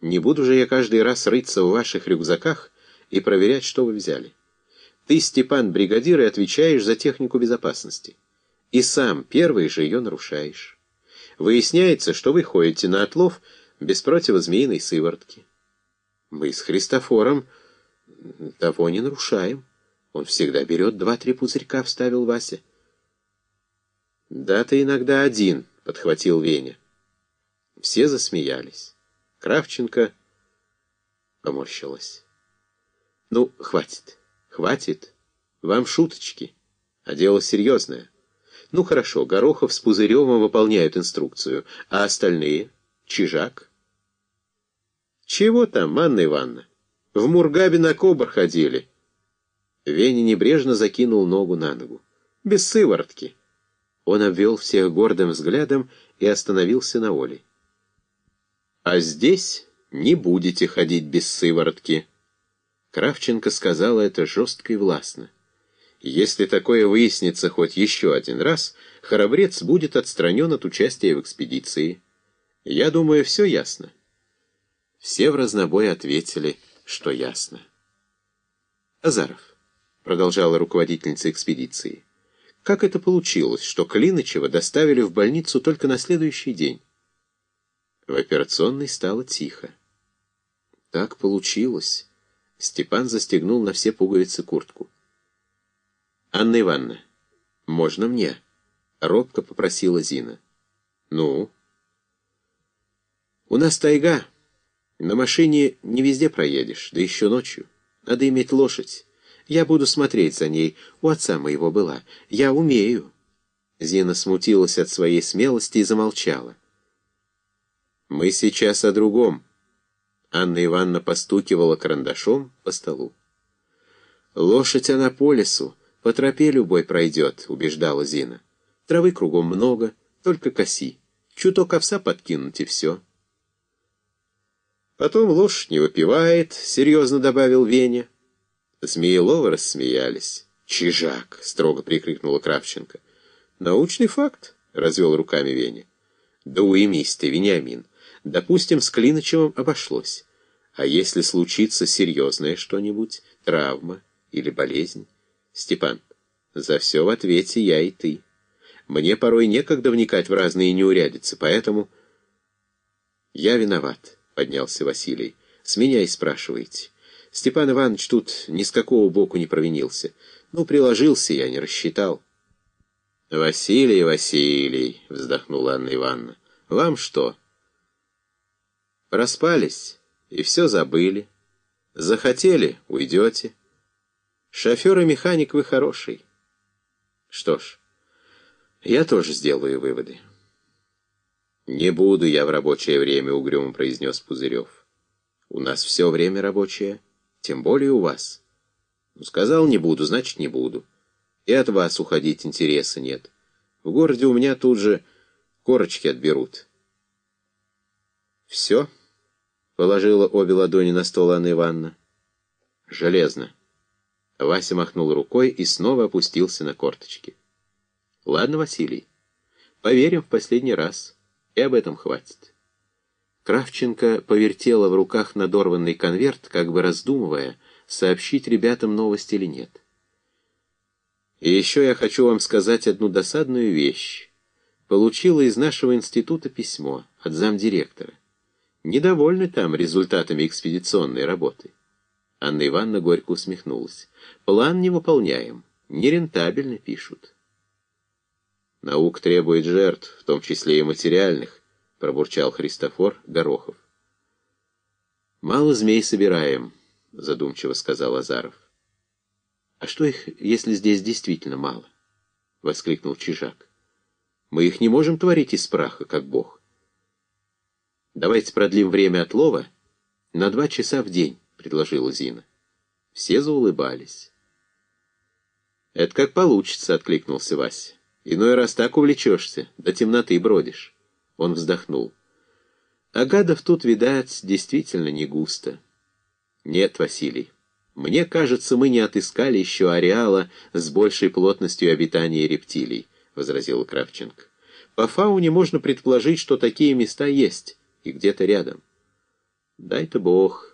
Не буду же я каждый раз рыться в ваших рюкзаках и проверять, что вы взяли. Ты, Степан, бригадир, и отвечаешь за технику безопасности. И сам первый же ее нарушаешь. Выясняется, что вы ходите на отлов без противозмеиной сыворотки. Мы с Христофором того не нарушаем. Он всегда берет два-три пузырька, — вставил Вася. Да ты иногда один, — подхватил Веня. Все засмеялись. Кравченко поморщилась. «Ну, хватит, хватит. Вам шуточки, а дело серьезное. Ну, хорошо, Горохов с Пузыревым выполняют инструкцию, а остальные? Чижак?» «Чего там, Анна Ивановна? В Мургабе на кобр ходили». Веня небрежно закинул ногу на ногу. «Без сыворотки». Он обвел всех гордым взглядом и остановился на Оле. А здесь не будете ходить без сыворотки. Кравченко сказала это жестко и властно. Если такое выяснится хоть еще один раз, храбрец будет отстранен от участия в экспедиции. Я думаю, все ясно. Все в разнобой ответили, что ясно. Азаров, продолжала руководительница экспедиции, как это получилось, что Клинычева доставили в больницу только на следующий день? В операционной стало тихо. Так получилось. Степан застегнул на все пуговицы куртку. «Анна Ивановна, можно мне?» — робко попросила Зина. «Ну?» «У нас тайга. На машине не везде проедешь, да еще ночью. Надо иметь лошадь. Я буду смотреть за ней. У отца моего была. Я умею». Зина смутилась от своей смелости и замолчала. «Мы сейчас о другом». Анна Ивановна постукивала карандашом по столу. «Лошадь она по лесу, по тропе любой пройдет», — убеждала Зина. «Травы кругом много, только коси. Чуток овса подкинуть и все». «Потом лошадь не выпивает», — серьезно добавил Веня. Змееловы рассмеялись. «Чижак!» — строго прикрикнула Кравченко. «Научный факт», — развел руками Веня. «Да уймись ты, Вениамин. Допустим, с Клиночевым обошлось. А если случится серьезное что-нибудь, травма или болезнь? Степан, за все в ответе я и ты. Мне порой некогда вникать в разные неурядицы, поэтому... Я виноват, поднялся Василий. С меня и спрашиваете. Степан Иванович тут ни с какого боку не провинился. Ну, приложился я, не рассчитал. «Василий, Василий!» — вздохнула Анна Ивановна. «Вам что?» Проспались и все забыли. Захотели — уйдете. Шофер и механик вы хороший. Что ж, я тоже сделаю выводы. «Не буду я в рабочее время», — угрюмо произнес Пузырев. «У нас все время рабочее, тем более у вас». Ну, сказал, не буду, значит, не буду. И от вас уходить интереса нет. В городе у меня тут же корочки отберут. Все. Положила обе ладони на стол Анна Ивановна. «Железно». Вася махнул рукой и снова опустился на корточки. «Ладно, Василий, поверим в последний раз, и об этом хватит». Кравченко повертела в руках надорванный конверт, как бы раздумывая, сообщить ребятам новость или нет. «И еще я хочу вам сказать одну досадную вещь. Получила из нашего института письмо от замдиректора недовольны там результатами экспедиционной работы. Анна Ивановна горько усмехнулась. План не выполняем, нерентабельно пишут. Наук требует жертв, в том числе и материальных, пробурчал Христофор Горохов. Мало змей собираем, задумчиво сказал Азаров. А что их, если здесь действительно мало? воскликнул Чижак. Мы их не можем творить из праха, как Бог. «Давайте продлим время отлова на два часа в день», — предложила Зина. Все заулыбались. «Это как получится», — откликнулся Вася. «Иной раз так увлечешься, до темноты бродишь». Он вздохнул. «А гадов тут, видать, действительно не густо». «Нет, Василий, мне кажется, мы не отыскали еще ареала с большей плотностью обитания рептилий», — возразил Кравченко. «По фауне можно предположить, что такие места есть» и где-то рядом. Дай-то Бог.